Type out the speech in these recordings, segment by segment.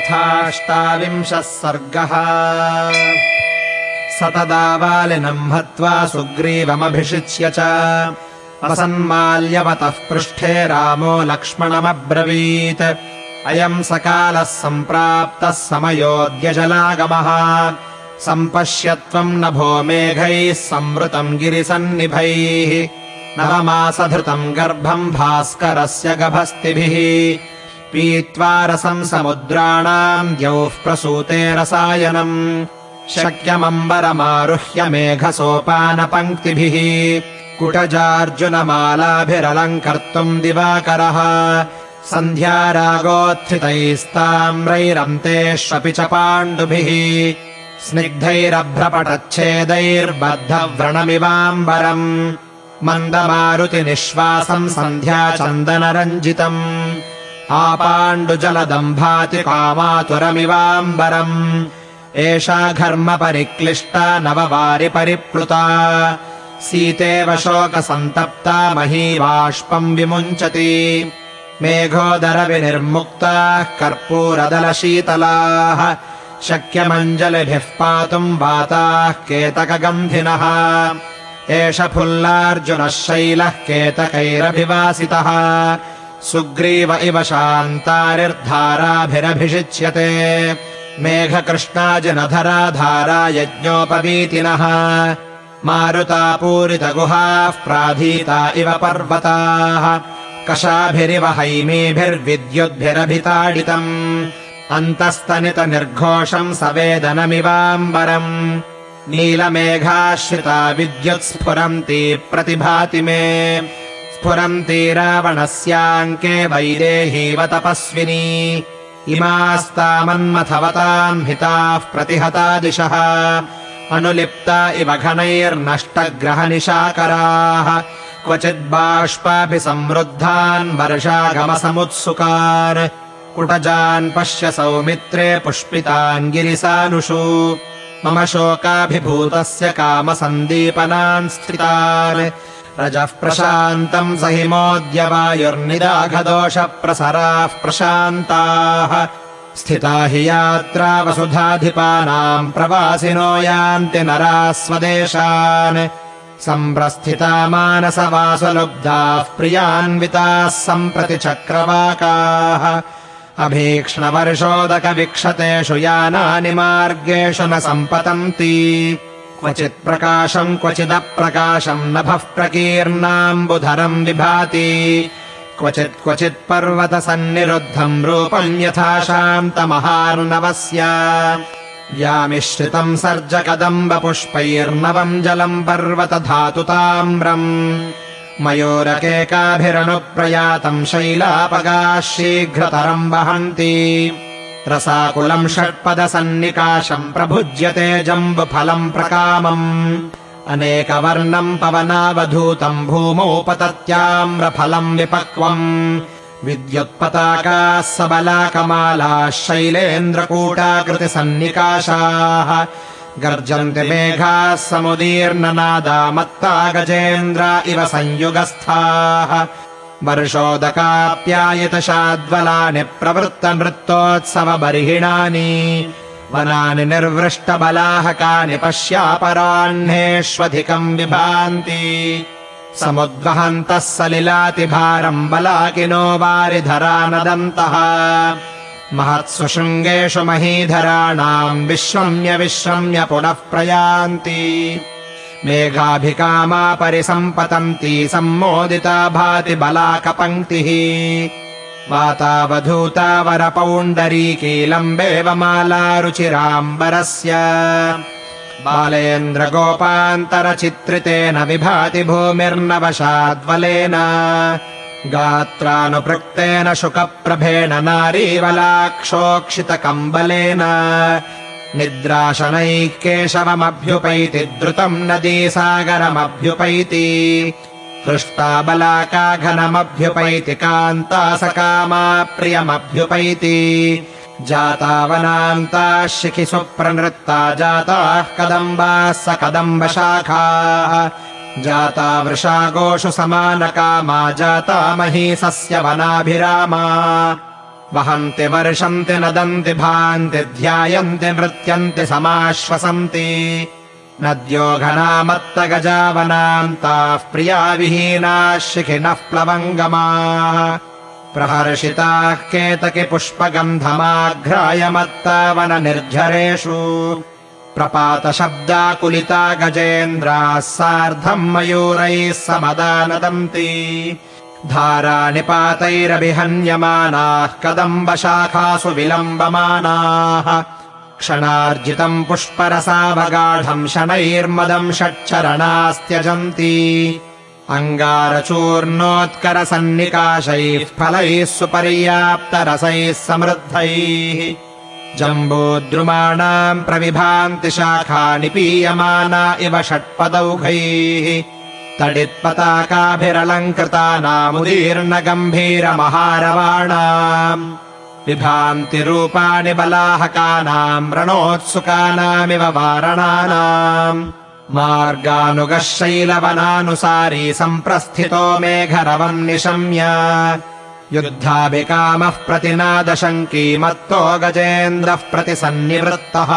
अथाष्टाविंशः सर्गः। स तदा वालिनम् हत्वा सुग्रीवमभिषिच्य च वसन्माल्यवतः पृष्ठे रामो लक्ष्मणमब्रवीत्। अयम् सकालः सम्प्राप्तः समयोऽद्यजलागमः सम्पश्य त्वम् नभो मेघैः संवृतम् गिरिसन्निभैः। नवमासधृतम् गर्भम् भास्करस्य गभस्तिभिः पीत्वा रसम् समुद्राणाम् द्यौः प्रसूते रसायनम् शक्यमम्बरमारुह्य मेघसोपानपङ्क्तिभिः कुटजार्जुनमालाभिरलङ्कर्तुम् दिवाकरः। सन्ध्यारागोत्थितैस्ताम्रैरन्तेष्वपि च पाण्डुभिः। स्निग्धैरभ्रपटच्छेदैर्बद्धव्रणमिवाम्बरम्। मन्दमारुतिनिःश्वासम् सन्ध्याचन्दनरञ्जितम् आपाण्डुजलदम् भाति कामातुरमिवाम्बरम्। एषा घर्म परिक्लिष्टा नववारि परिप्लुता सीतेव शोकसन्तप्ता मही बाष्पम् विमुञ्चति। मेघोदरविनिर्मुक्ताः कर्पूरदलशीतलाः। शक्यमञ्जलिभिः पातुम् वाताः केतकगन्धिनः। एष फुल्लार्जुनः शैलः केतकैरभिवासितः सुग्रीव इव शान्तारिर्धाराभिरभिषिच्यते। मेघकृष्णाजिनधरा यज्ञोपवीतिनः मारुतापूरितगुहाः प्राधीता इव पर्वताः। कषाभिरिव हैमीभिर्विद्युद्भिरभिताडितम्। अन्तस्तनितनिर्घोषम् सवेदनमिवाम्बरम्। नीलमेघाश्रिता विद्युत् स्फुरन्ती प्रतिभाति मे स्फुरन्ती रावणस्याङ्के वैदेहीव तपस्विनी। इमास्तामन्मथवताम् हिताः प्रतिहता दिशः। अनुलिप्ता इव घनैर्नष्टग्रहनिशाकराः। क्वचिद्बाष्पापि संवृद्धान् वर्षागमसमुत्सुकान्। कुटजान् पश्य सौमित्रे पुष्पितान् गिरिसानुषु। मम शोकाभिभूतस्य कामसन्दीपनान् स्थितान् रजः प्रशान्तम् स हिमोऽद्य वायुर्निदाघदोषप्रसराः प्रशान्ताः। स्थिता हि यात्रा वसुधाधिपानाम् प्रवासिनो यान्ति नराः स्वदेशान्। सम्प्रस्थिता मानसवासलुब्धाः प्रियान्विताः सम्प्रति चक्रवाकाः। अभीक्ष्णवर्षोदकविक्षतेषु यानानि मार्गेषु न सम्पतन्ति क्वचित् प्रकाशम् क्वचिदप्रकाशम् नभः प्रकीर्णाम्बुधरम् विभाति। क्वचित् क्वचित् पर्वतसन्निरुद्धम् रूपम् यथा शान्तमहार्णवस्य यामिश्रितम् सर्जकदम्बपुष्पैर्नवम् जलम् पर्वतधातुताम्रम्। मयूरकेकाभिरनुप्रयातम् शैलापगाः शीघ्रतरम् वहन्ति रसाकुलम् षट्पदसन्निकाशम् प्रभुज्यते जम्बुफलम् प्रकामम्। अनेकवर्णम् पवनावधूतम् भूमौ पतत्याम्रफलम् विपक्वम्। विद्युत्पताकाः सबलाकमालाः शैलेन्द्रकूटाकृतिसन्निकाशाः गर्जन्ति मेघाः समुदीर्णनादा मत्ता गजेन्द्र इव संयुगस्थाः वर्षोदकाप्यायितशाद्वलानि प्रवृत्तनृत्तोत्सवबर्हिणानि वनानि निर्वृष्टबलाहकानि पश्यापराह्नेष्वधिकम् विभान्ति। समुद्वहन्तः सलिलातिभारम् बलाकिनो वारिधरा नदन्तः। महत्सु शृङ्गेषु महीधराणाम् विश्रम्य विश्रम्य पुनः प्रयान्ति मेघाभिकामा परिसम्पतन्ती सम्मोदिता भाति बलाकपङ्क्तिः। वातावधूता वरपौण्डरीकीलम्बेव मालारुचिराम्बरस्य बालेन्द्रगोपान्तरचित्रितेन विभाति भूमिर्नवशाद्वलेन। गात्रानुपृक्तेन शुकप्रभेण नारीवलाक्षोक्षितकम्बलेन निद्राशनैः केशवमभ्युपैति द्रुतम् नदीसागरमभ्युपैति हृष्टा घनमभ्युपैति कान्ता सकामा प्रियमभ्युपैति। जातावनान्ताः शिखिसु प्रनृत्ता जाताः कदम्बाः स कदम्बशाखाः जाता वृषागोषु समानकामा जाता महीसस्य वनाभिरामा वहन्ति वर्षन्ति नदन्ति भान्ति ध्यायन्ति नृत्यन्ति समाश्वसन्ति। नद्यो घनामत्तगजावनान्ताः प्रिया विहीनाः शिखिनः प्लवङ्गमाः। प्रहर्षिताः केतकि पुष्पगन्धमाघ्रायमत्तावननिर्झरेषु प्रपातशब्दाकुलिता गजेन्द्राः सार्धम् मयूरैः समदानदन्ति धारानिपातैरभिहन्यमानाः कदम्बशाखासु विलम्बमानाः। क्षणार्जितम् पुष्परसावगाढम् शनैर्मदम् षट्चरणास्त्यजन्ति। अङ्गारचूर्णोत्करसन्निकाशैः फलैः सुपर्याप्तरसैः समृद्धैः। जम्बूद्रुमाणाम् प्रविभान्ति शाखा निपीयमाना इव षट्पदौघैः तडित्पताकाभिरलङ्कृतानामुदीर्णगम्भीरमहारवाणाम् विभान्ति रूपाणि बलाहकानाम् रणोत्सुकानामिव वारणानाम् मार्गानुगः शैलवनानुसारी सम्प्रस्थितो मेघरवम् निशम्य युद्धाभिकामः प्रतिनादशङ्की मत्तो गजेन्द्रः प्रतिसन्निवृत्तः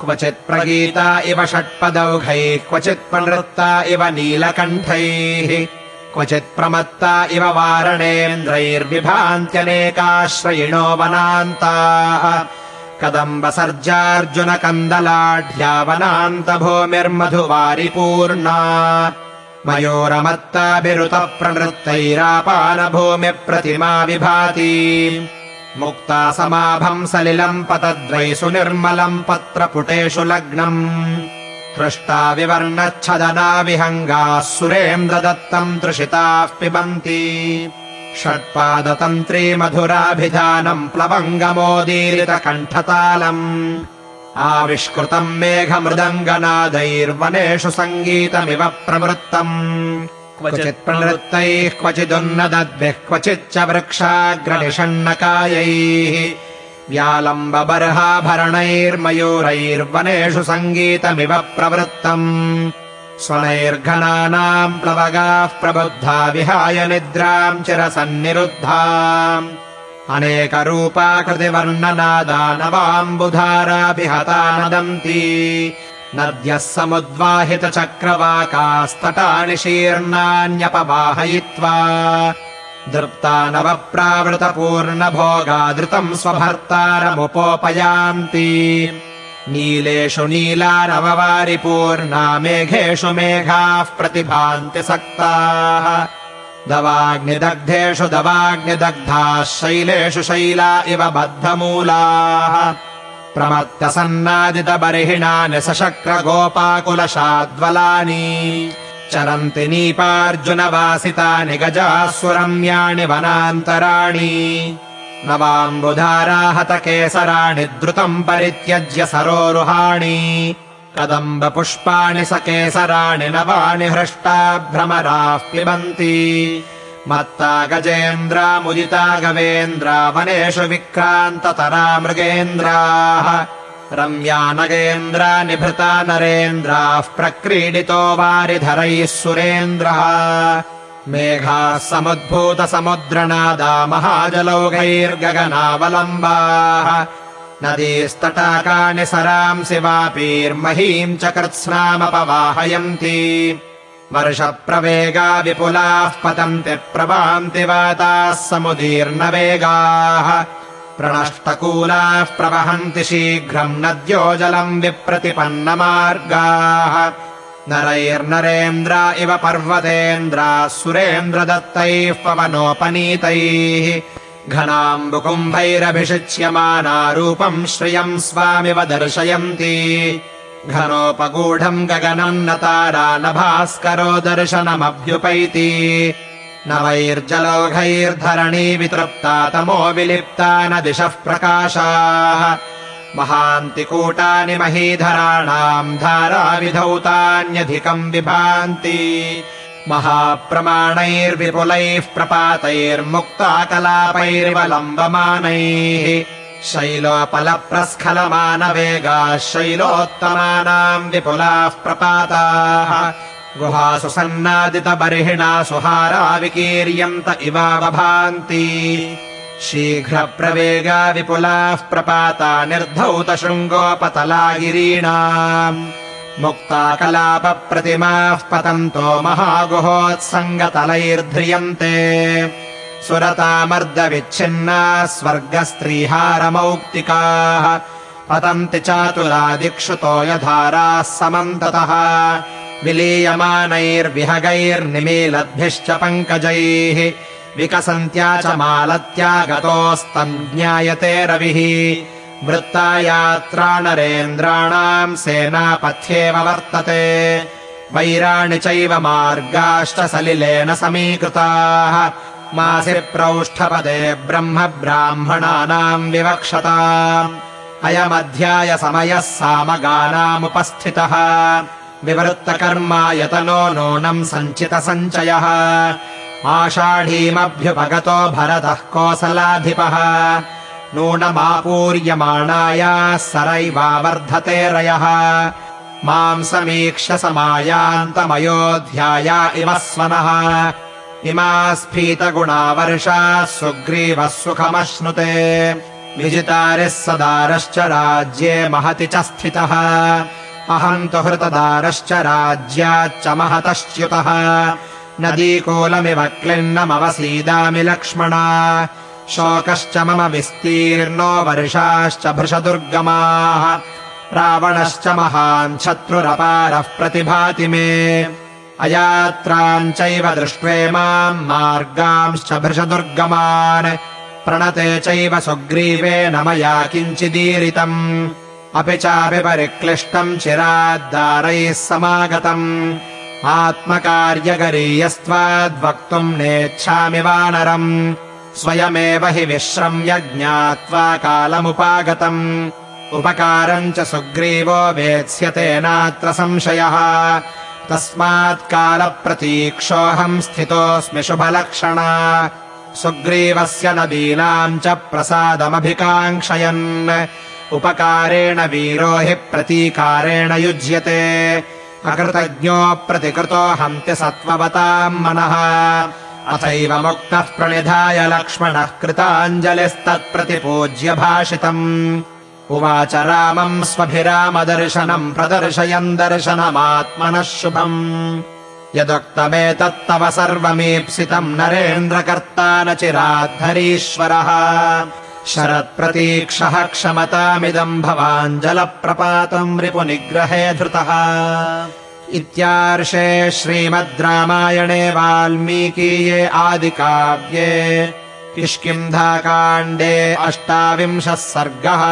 क्वचित् प्रगीता इव षट्पदौघैः क्वचित् प्रनृत्ता इव नीलकण्ठैः। क्वचित् प्रमत्ता इव वारणेन्द्रैर्विभान्त्यनेकाश्रयिणो वनान्ताः। कदम्बसर्जार्जुनकन्दलाढ्यावनान्तभूमिर्मधुवारिपूर्णा मयूरमत्ताभिरुतप्रणृत्तैरापानभूमिप्रतिमा विभाति मुक्ता समाभम् सलिलम् पतद्वै सुनिर्मलम् पत्रपुटेषु लग्नम्। हृष्टा विवर्णच्छदना विहङ्गाः सुरेन्द्रदत्तम् तृषिताः पिबन्ति। षट्पादतन्त्री मधुराभिधानम् प्लवङ्गमोदीरितकण्ठतालम्। आविष्कृतम् मेघमृदङ्गनादैर्वनेषु सङ्गीतमिव प्रवृत्तम् क्वचित् प्रनृत्तैः क्वचिदुन्नदद्भिः क्वचिच्च वृक्षाग्रनिषण्णकायैः व्यालम्बबर्हाभरणैर्मयूरैर्वनेषु सङ्गीतमिव प्रवृत्तम् स्वनैर्घनानाम् प्लवगाः प्रबुद्धा विहाय निद्राम् चिरसन्निरुद्धा अनेकरूपाकृतिवर्णनादानवाम्बुधाराभिहता नदन्ति नद्यः समुद्वाहितचक्रवाकास्तटानि शीर्णान्यपवाहयित्वा दृप्तानवप्रावृतपूर्णभोगादृतम् स्वभर्तारमुपोपयान्ति। नीलेषु नीलानववारिपूर्णा मेघेषु मेघाः प्रतिभान्ति सक्ताः। दवाग्निदग्धेषु दवाग्निदग्धाः शैलेषु शैला इव बद्धमूलाः प्रमत्तसन्नादितबर्हिणानि सशक्रगोपाकुलशाद्वलानि। चरन्ति नीपार्जुनवासितानि गजाः सुरम्याणि वनान्तराणि। नवाम्बुधाराहतकेसराणि द्रुतम् परित्यज्य सरोरुहाणि। कदम्बपुष्पाणि सकेसराणि नवानि हृष्टा भ्रमराः पिबन्ति मत्ता गजेन्द्रा मुदिता गवेन्द्रा वनेषु विक्रान्ततरा मृगेन्द्राः रम्या नगेन्द्रा निभृता नरेन्द्राः प्रक्रीडितो वारिधरैः सुरेन्द्रः। मेघाः समुद्भूतसमुद्रनादा महाजलौघैर्गगनावलम्बाः। नदीस्तटाकानि सरांसि वापीर्महीम् च कृत्स्नामपवाहयन्ति वर्षप्रवेगा विपुलाः पतन्ति प्रभान्ति वाताः समुदीर्णवेगाः। प्रणष्टकूलाः प्रवहन्ति शीघ्रम् नद्यो जलम् विप्रतिपन्नमार्गाः। नरैर्नरेन्द्रा इव पर्वतेन्द्राः सुरेन्द्रदत्तैः पवनोपनीतैः। घनाम्बुकुम्भैरभिषिच्यमाना रूपम् श्रियम् स्वामिव दर्शयन्ति घनोपगूढम् गगनम् न तारा न भास्करो दर्शनमभ्युपैति। नवैर्जलौघैर्धरणी वितृप्ता तमो विलिप्ता न दिशः प्रकाशाः। महान्तिकूटानि महीधराणाम् धाराविधौतान्यधिकम् विभान्ति। महाप्रमाणैर्विपुलैः प्रपातैर्मुक्ताकलापैर्वलम्बमानैः शैलोपलप्रस्खलमानवेगाः शैलोत्तमानाम् विपुलाः प्रपाताः। गुहासु सन्नादितबर्हिणा सुहारा विकीर्यन्त इवावभान्ति। शीघ्रप्रवेगा विपुलाः प्रपाता निर्धौतशृङ्गोपतला गिरीणाम् मुक्ता कलापप्रतिमाः पतन्तो महागुहोत्सङ्गतलैर्ध्रियन्ते सुरतामर्दविच्छिन्नाः स्वर्गस्त्रीहारमौक्तिकाः। पतन्ति चातुरादिक्षुतो यधाराः समन्ततः। विलीयमानैर्विहगैर्निमीलद्भिश्च पङ्कजैः। विकसन्त्या च मालत्यागतोस्तम् ज्ञायते रविः। वृत्ता यात्रा नरेन्द्राणाम् सेनापथ्येव वर्तते। वैराणि चैव मार्गाश्च सलिलेन समीकृताः मासि प्रौष्ठपदे ब्रह्म ब्राह्मणानाम् विवक्षता अयमध्यायसमयः सामगानामुपस्थितः। विवृत्तकर्मा यतनो नूनम् सञ्चितसञ्चयः। आषाढीमभ्युपगतो भरतः कोसलाधिपः। नूनमापूर्यमाणायाः सरैवावर्धते रयः। माम् समीक्ष्य समायान्तमयोध्याया इव स्वनः इमा स्फीतगुणावर्षाः सुग्रीवः सुखमश्नुते विजितारिः सदारश्च राज्ये महति च स्थितः। अहम् तु हृतदारश्च राज्याच्च महतश्च्युतः। नदीकूलमिव क्लिन्नमवसीदामि लक्ष्मणा। शोकश्च मम विस्तीर्णो वर्षाश्च भृशदुर्गमाः। रावणश्च महान् शत्रुरपारः प्रतिभाति मे अयात्राम् चैव दृष्ट्वे माम् मार्गांश्च भृशदुर्गमान् प्रणते चैव सुग्रीवेन मया किञ्चिदीरितम्। अपि चापि परिक्लिष्टम् चिराद्दारैः समागतम्। आत्मकार्यगरीयस्त्वाद्वक्तुम् नेच्छामि वानरम्। स्वयमेव हि विश्रम्य ज्ञात्वा कालमुपागतम्। उपकारम् च सुग्रीवो वेत्स्यतेनात्र संशयः तस्मात् कालप्रतीक्षोऽहम् स्थितोऽस्मि शुभलक्षणा। सुग्रीवस्य नदीनाम् च प्रसादमभिकाङ्क्षयन्। उपकारेण वीरो हि प्रतीकारेण युज्यते। अकृतज्ञो प्रतिकृतो हन्ति सत्त्ववताम् मनः। अथैव मुक्तः प्रणिधाय लक्ष्मणः कृताञ्जलिस्तत्प्रतिपूज्य भाषितम् उवाच रामम् स्वभिरामदर्शनम् प्रदर्शयन् दर्शनमात्मनः शुभम्। यदुक्तमेतत्तव सर्वमीप्सितम् नरेन्द्रकर्ता न चिराद्धरीश्वरः शरत्प्रतीक्षः क्षमतामिदम् भवान् जलप्रपातम् रिपुनिग्रहे धृतः। इत्यार्षे श्रीमद् रामायणे वाल्मीकीये आदिकाव्ये किष्किन्धाकाण्डे अष्टाविंशः सर्गः